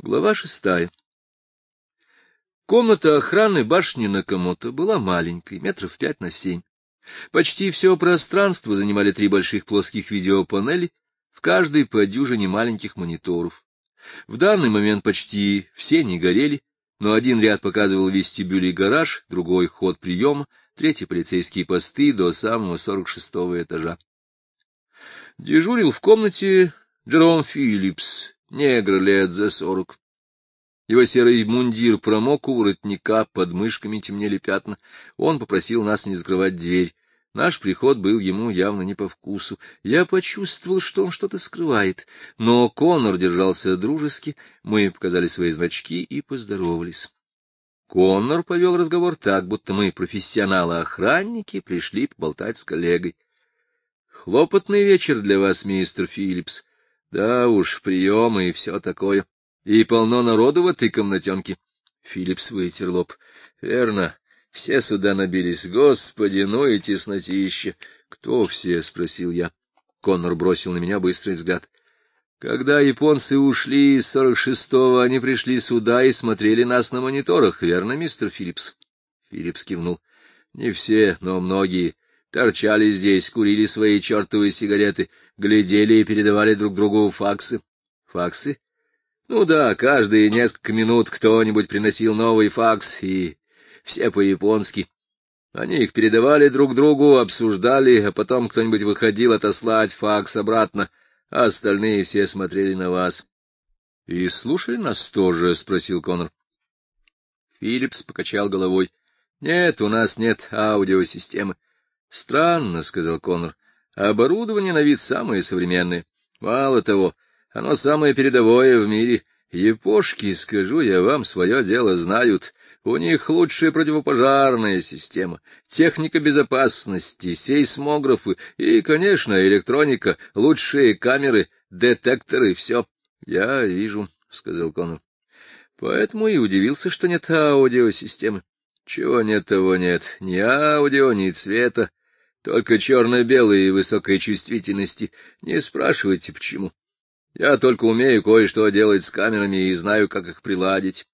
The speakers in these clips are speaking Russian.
Глава шестая. Комната охраны башни Накамото была маленькой, метров пять на семь. Почти все пространство занимали три больших плоских видеопанели, в каждой по дюжине маленьких мониторов. В данный момент почти все не горели, но один ряд показывал вестибюль и гараж, другой — ход приема, третий — полицейские посты до самого сорок шестого этажа. Дежурил в комнате Джером Филлипс, негр лет за сорок. Его серый мундир промок у воротника, под мышками темнели пятна. Он попросил нас не закрывать дверь. Наш приход был ему явно не по вкусу. Я почувствовал, что он что-то скрывает. Но Коннор держался дружески, мы показали свои значки и поздоровались. Коннор повел разговор так, будто мы, профессионалы-охранники, пришли поболтать с коллегой. — Хлопотный вечер для вас, мистер Филлипс. Да уж, приемы и все такое. И полно народу в этой комнатенке. Филлипс вытер лоб. Верно, все сюда набились. Господи, ну и теснотища. Кто все? — спросил я. Коннор бросил на меня быстрый взгляд. Когда японцы ушли из сорок шестого, они пришли сюда и смотрели нас на мониторах, верно, мистер Филлипс? Филлипс кивнул. Не все, но многие. Торчали здесь, курили свои чертовые сигареты, глядели и передавали друг другу факсы. Факсы? Ну да, каждые несколько минут кто-нибудь приносил новый факс, и все по-японски. Они их передавали друг другу, обсуждали, а потом кто-нибудь выходил отослать факс обратно, а остальные все смотрели на вас. — И слушали нас тоже? — спросил Конор. Филлипс покачал головой. — Нет, у нас нет аудиосистемы. — Странно, — сказал Конор. — Оборудование на вид самое современное. Мало того, оно самое передовое в мире. Япошки, скажу я вам, свое дело знают. У них лучшая противопожарная система, техника безопасности, сейсмографы и, конечно, электроника, лучшие камеры, детекторы, все. — Я вижу, — сказал Конор. — Поэтому и удивился, что нет аудиосистемы. Чего нет, того нет. Ни аудио, ни цвета. Только черно-белые и высокой чувствительности. Не спрашивайте, почему. Я только умею кое-что делать с камерами и знаю, как их приладить.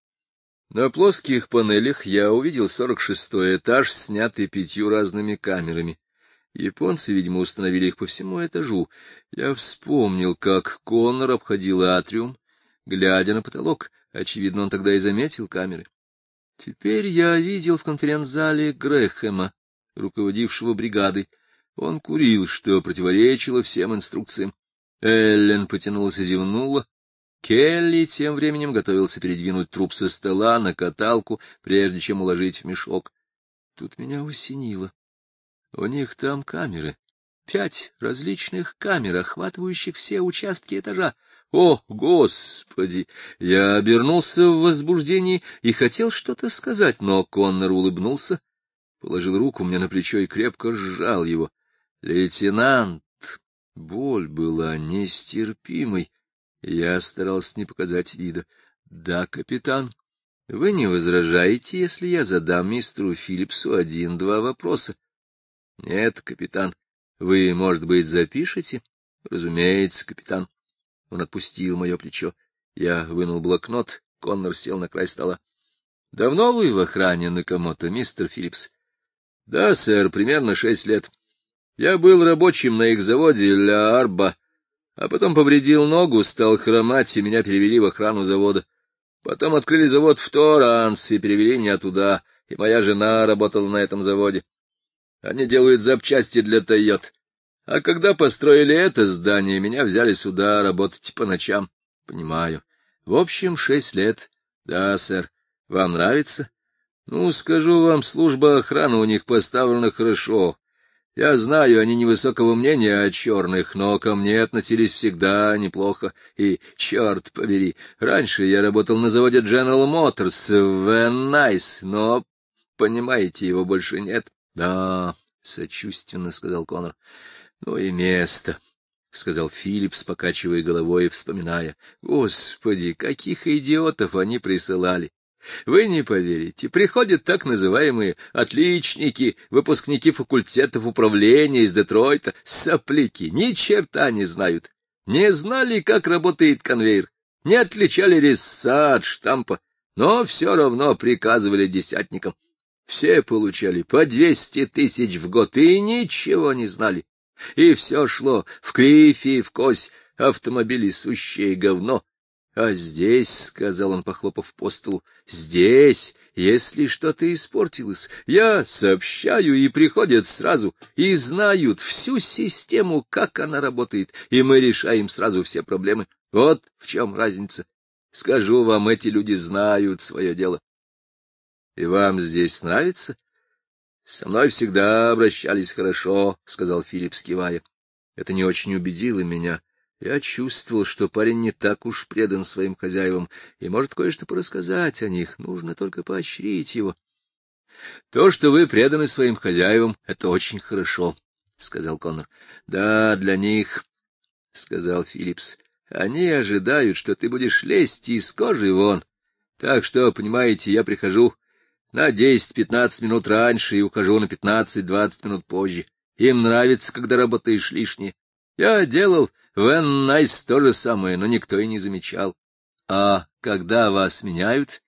На плоских панелях я увидел сорок шестой этаж, снятый пятью разными камерами. Японцы, видимо, установили их по всему этажу. Я вспомнил, как Коннор обходил атриум, глядя на потолок. Очевидно, он тогда и заметил камеры. Теперь я видел в конференц-зале Грэхэма, руководившего бригадой. Он курил, что противоречило всем инструкциям. Эллен потянулась и зевнула. Келли тем временем готовился передвинуть труп со стола на каталку, прежде чем уложить в мешок. Тут меня усенило. У них там камеры. Пять различных камер, охватывающих все участки этажа. О, Господи! Я обернулся в возбуждении и хотел что-то сказать, но Коннор улыбнулся, положил руку мне на плечо и крепко сжал его. Лейтенант! Боль была нестерпимой. Я старался не показать вида. — Да, капитан. Вы не возражаете, если я задам мистеру Филлипсу один-два вопроса? — Нет, капитан. Вы, может быть, запишете? — Разумеется, капитан. Он отпустил мое плечо. Я вынул блокнот. Коннор сел на край стола. — Давно вы в охране на кому-то, мистер Филлипс? — Да, сэр, примерно шесть лет. Я был рабочим на их заводе «Ля Арба», а потом повредил ногу, стал хромать, и меня перевели в охрану завода. Потом открыли завод в Торанс и перевели меня туда, и моя жена работала на этом заводе. Они делают запчасти для Тойот. А когда построили это здание, меня взяли сюда работать по ночам. Понимаю. В общем, шесть лет. Да, сэр. Вам нравится? Ну, скажу вам, служба охраны у них поставлена хорошо. Я знаю, они невысокого мнения о черных, но ко мне относились всегда неплохо. И, черт побери, раньше я работал на заводе General Motors в Nice, но, понимаете, его больше нет. — Да, — сочувственно сказал Конор. — Ну и место, — сказал Филлипс, покачивая головой и вспоминая. — Господи, каких идиотов они присылали! Вы не поверите, приходят так называемые отличники, выпускники факультетов управления из Детройта, сопляки, ни черта не знают, не знали, как работает конвейер. не отличали резца от штампа, но все равно приказывали десятникам. Все получали по двести тысяч в год и ничего не знали. И все шло в кривь и в кось, автомобили сущее говно. А здесь, — сказал он, похлопав по столу, — здесь, если что-то испортилось, я сообщаю, и приходят сразу, и знают всю систему, как она работает, и мы решаем сразу все проблемы. Вот в чем разница. Скажу вам, эти люди знают свое дело. — И вам здесь нравится? — Со мной всегда обращались хорошо, — сказал Филипп, скивая. Это не очень убедило меня. Я чувствовал, что парень не так уж предан своим хозяевам и может кое-что порассказать о них, нужно только поощрить его. — То, что вы преданы своим хозяевам, — это очень хорошо, — сказал Коннор. — Да, для них, — сказал Филлипс. — Они ожидают, что ты будешь лезть из кожи вон. Так что, понимаете, я прихожу на десять-пятнадцать минут раньше и ухожу на пятнадцать-двадцать минут позже. Им нравится, когда работаешь лишнее. Я делал в Эннайс то же самое, но никто и не замечал. А когда вас меняют?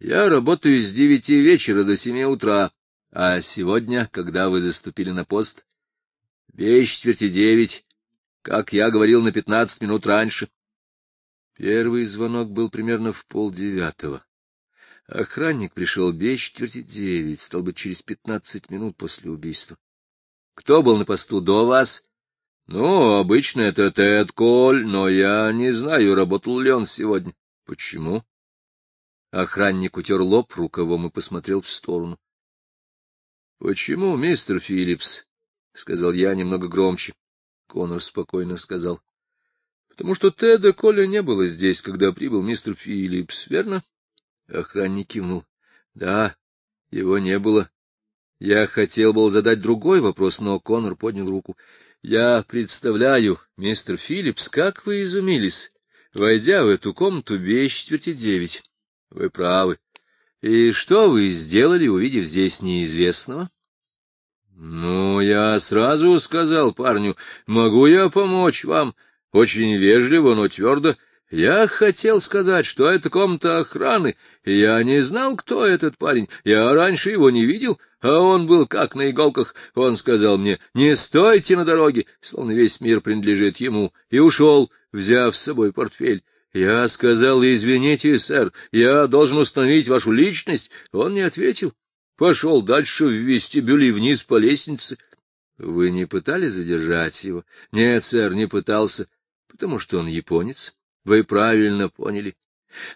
Я работаю с девяти вечера до семи утра, а сегодня, когда вы заступили на пост, без четверти девять, как я говорил, на пятнадцать минут раньше. Первый звонок был примерно в полдевятого. Охранник пришел без четверти девять, стал быть, через пятнадцать минут после убийства. Кто был на посту до вас? Ну, обычно это Тед Коль, но я не знаю, работал ли он сегодня. Почему? Охранник утер лоб рукавом и посмотрел в сторону. — Почему, мистер Филлипс? — сказал я немного громче. Конор спокойно сказал. — Потому что Теда Коля не было здесь, когда прибыл мистер Филлипс, верно? Охранник кивнул. — Да, его не было. Я хотел был задать другой вопрос, но Конор поднял руку. — Я представляю, мистер Филлипс, как вы изумились, войдя в эту комнату без четверти девять. Вы правы. И что вы сделали, увидев здесь неизвестного? — Ну, я сразу сказал парню, могу я помочь вам? Очень вежливо, но твердо. Я хотел сказать, что это комната охраны, и я не знал, кто этот парень. Я раньше его не видел, а он был как на иголках. Он сказал мне, не стойте на дороге, словно весь мир принадлежит ему, и ушел, взяв с собой портфель. Я сказал, извините, сэр, я должен установить вашу личность. Он не ответил. Пошел дальше в вестибюле вниз по лестнице. Вы не пытались задержать его? Нет, сэр, не пытался, потому что он японец. Вы правильно поняли.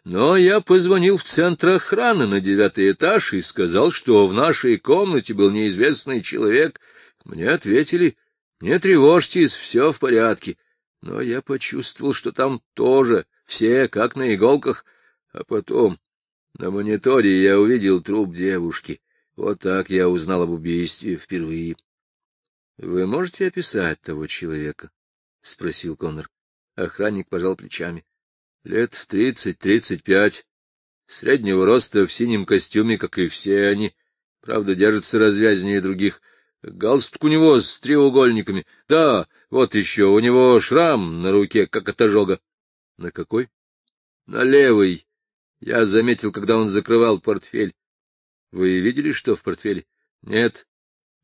Но я позвонил в центр охраны на девятый этаж и сказал, что в нашей комнате был неизвестный человек. Мне ответили, не тревожьтесь, все в порядке. Но я почувствовал, что там тоже все как на иголках. А потом на мониторе я увидел труп девушки. Вот так я узнал об убийстве впервые. — Вы можете описать того человека? — спросил Коннор. Охранник пожал плечами. Лет тридцать-тридцать пять. Среднего роста в синем костюме, как и все они. Правда, держится развязнее других. Галстук у него с треугольниками. Да, вот еще, у него шрам на руке, как от ожога. На какой? На левый. Я заметил, когда он закрывал портфель. Вы видели, что в портфеле? Нет.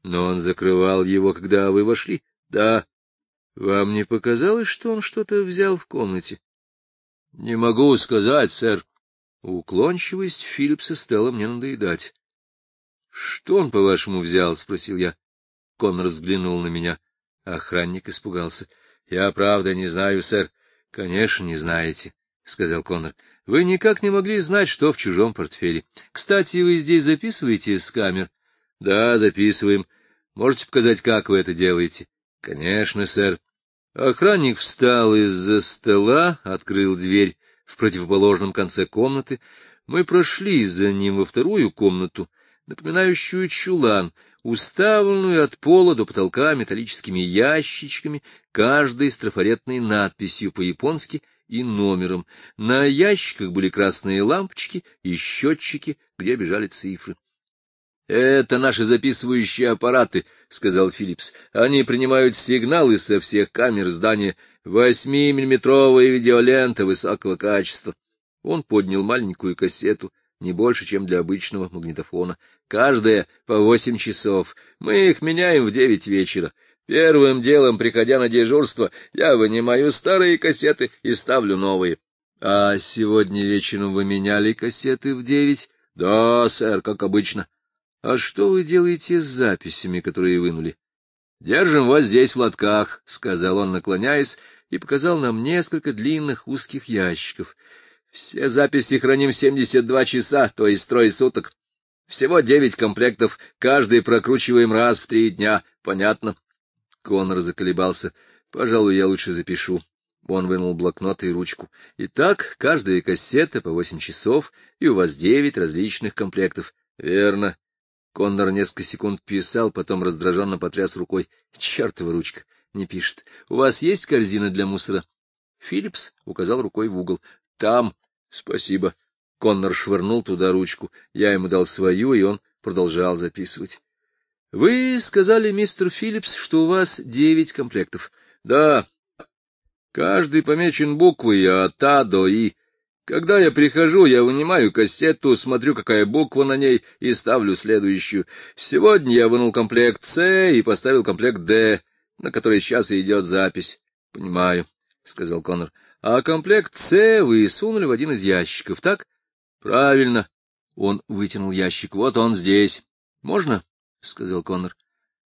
Но он закрывал его, когда вы вошли? Да. Вам не показалось, что он что-то взял в комнате? — Не могу сказать, сэр. Уклончивость Филлипса стала мне надоедать. — Что он, по-вашему, взял? — спросил я. Коннор взглянул на меня. Охранник испугался. — Я правда не знаю, сэр. — Конечно, не знаете, — сказал Коннор. — Вы никак не могли знать, что в чужом портфеле. Кстати, вы здесь записываете с камер? — Да, записываем. Можете показать, как вы это делаете? — Конечно, сэр. Охранник встал из-за стола, открыл дверь в противоположном конце комнаты. Мы прошли за ним во вторую комнату, напоминающую чулан, уставленную от пола до потолка металлическими ящичками, каждой с трафаретной надписью по-японски и номером. На ящиках были красные лампочки и счетчики, где бежали цифры. — Это наши записывающие аппараты, — сказал Филлипс. — Они принимают сигналы со всех камер здания. Восьмимиллиметровая видеолента высокого качества. Он поднял маленькую кассету, не больше, чем для обычного магнитофона. Каждая по восемь часов. Мы их меняем в девять вечера. Первым делом, приходя на дежурство, я вынимаю старые кассеты и ставлю новые. — А сегодня вечером вы меняли кассеты в девять? — Да, сэр, как обычно. — А что вы делаете с записями, которые вынули? — Держим вас здесь в лотках, — сказал он, наклоняясь, и показал нам несколько длинных узких ящиков. Все записи храним 72 часа, то есть трое суток. Всего девять комплектов, каждый прокручиваем раз в три дня. Понятно? Конор заколебался. Пожалуй, я лучше запишу. Он вынул блокнот и ручку. Итак, каждая кассета по восемь часов, и у вас девять различных комплектов. Верно. Коннор несколько секунд писал, потом раздраженно потряс рукой. Чертова ручка, не пишет. У вас есть корзина для мусора? Филлипс указал рукой в угол. Там. Спасибо. Коннор швырнул туда ручку. Я ему дал свою, и он продолжал записывать. — Вы сказали, мистер Филлипс, что у вас девять комплектов. — Да. Каждый помечен буквой от А до И. Когда я прихожу, я вынимаю кассету, смотрю, какая буква на ней, и ставлю следующую. Сегодня я вынул комплект С и поставил комплект Д, на который сейчас и идет запись. — Понимаю, — сказал Коннор а комплект С вы сунули в один из ящиков, так? — Правильно. Он вытянул ящик. — Вот он здесь. — Можно? — сказал Коннор.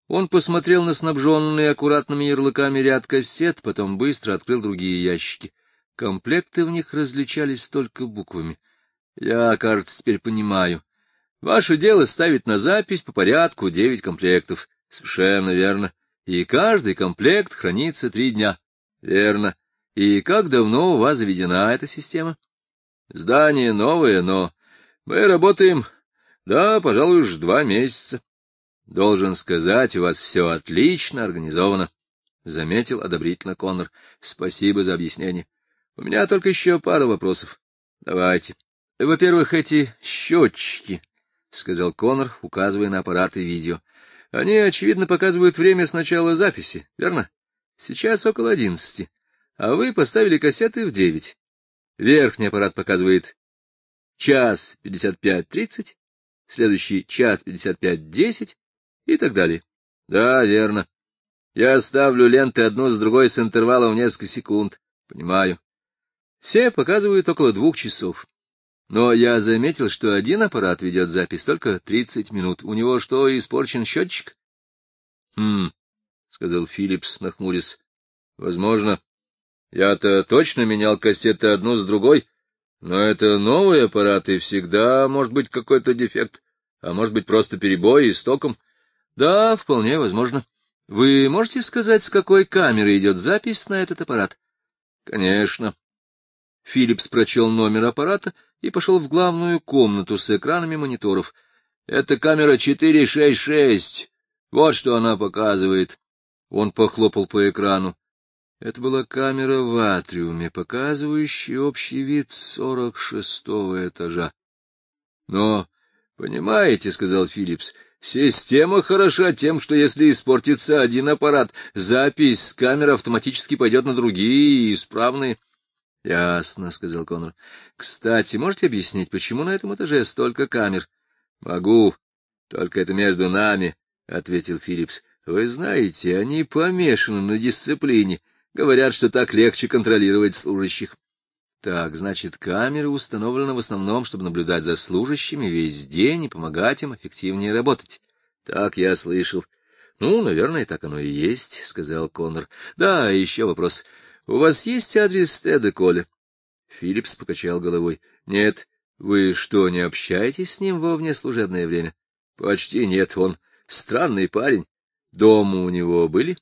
Он посмотрел на снабженные аккуратными ярлыками ряд кассет, потом быстро открыл другие ящики. Комплекты в них различались только буквами. Я, кажется, теперь понимаю. Ваше дело ставить на запись по порядку девять комплектов. Совершенно верно. И каждый комплект хранится три дня. Верно. И как давно у вас заведена эта система? Здание новое, но мы работаем, да, пожалуй, уж два месяца. Должен сказать, у вас все отлично организовано, — заметил одобрительно Коннор. Спасибо за объяснение. У меня только еще пара вопросов. Давайте. Во-первых, эти счетчики, — сказал Коннор, указывая на аппараты видео. Они, очевидно, показывают время с начала записи, верно? Сейчас около одиннадцати а вы поставили кассеты в девять. Верхний аппарат показывает час пятьдесят пять тридцать, следующий час пятьдесят пять десять и так далее. Да, верно. Я ставлю ленты одну с другой с интервалом в несколько секунд. Понимаю. Все показывают около двух часов. Но я заметил, что один аппарат ведет запись только тридцать минут. У него что, испорчен счетчик? — Хм, — сказал Филлипс, нахмурясь. — Возможно. Я-то точно менял кассеты одну с другой, но это новый аппарат, и всегда может быть какой-то дефект, а может быть просто перебой с током. Да, вполне возможно. Вы можете сказать, с какой камеры идет запись на этот аппарат? Конечно. Филлипс прочел номер аппарата и пошел в главную комнату с экранами мониторов. Это камера 466. Вот что она показывает. Он похлопал по экрану. Это была камера в атриуме, показывающая общий вид сорок шестого этажа. — Но, понимаете, — сказал Филлипс, — система хороша тем, что если испортится один аппарат, запись с камеры автоматически пойдет на другие, исправные. — Ясно, — сказал Коннор. — Кстати, можете объяснить, почему на этом этаже столько камер? — Могу. Только это между нами, — ответил Филлипс. — Вы знаете, они помешаны на дисциплине. — Говорят, что так легче контролировать служащих. Так, значит, камеры установлены в основном, чтобы наблюдать за служащими весь день и помогать им эффективнее работать. Так я слышал. Ну, наверное, так оно и есть, — сказал Коннор. Да, еще вопрос. У вас есть адрес Теда Коля? Филлипс покачал головой. Нет. Вы что, не общаетесь с ним во внеслужебное время? Почти нет. Он странный парень. Дома у него были?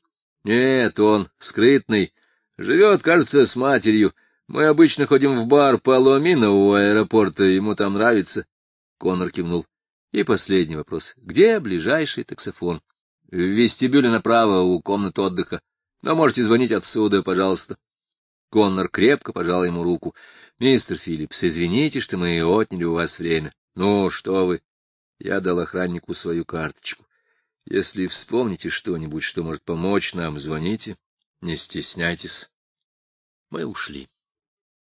Нет, он скрытный. Живет, кажется, с матерью. Мы обычно ходим в бар Паломино у аэропорта, ему там нравится. Конор кивнул. И последний вопрос. Где ближайший таксофон? В вестибюле направо, у комнаты отдыха. Но можете звонить отсюда, пожалуйста. Коннор крепко пожал ему руку. — Мистер Филлипс, извините, что мы отняли у вас время. — Ну, что вы. Я дал охраннику свою карточку. Если вспомните что-нибудь, что может помочь нам, звоните. Не стесняйтесь. Мы ушли.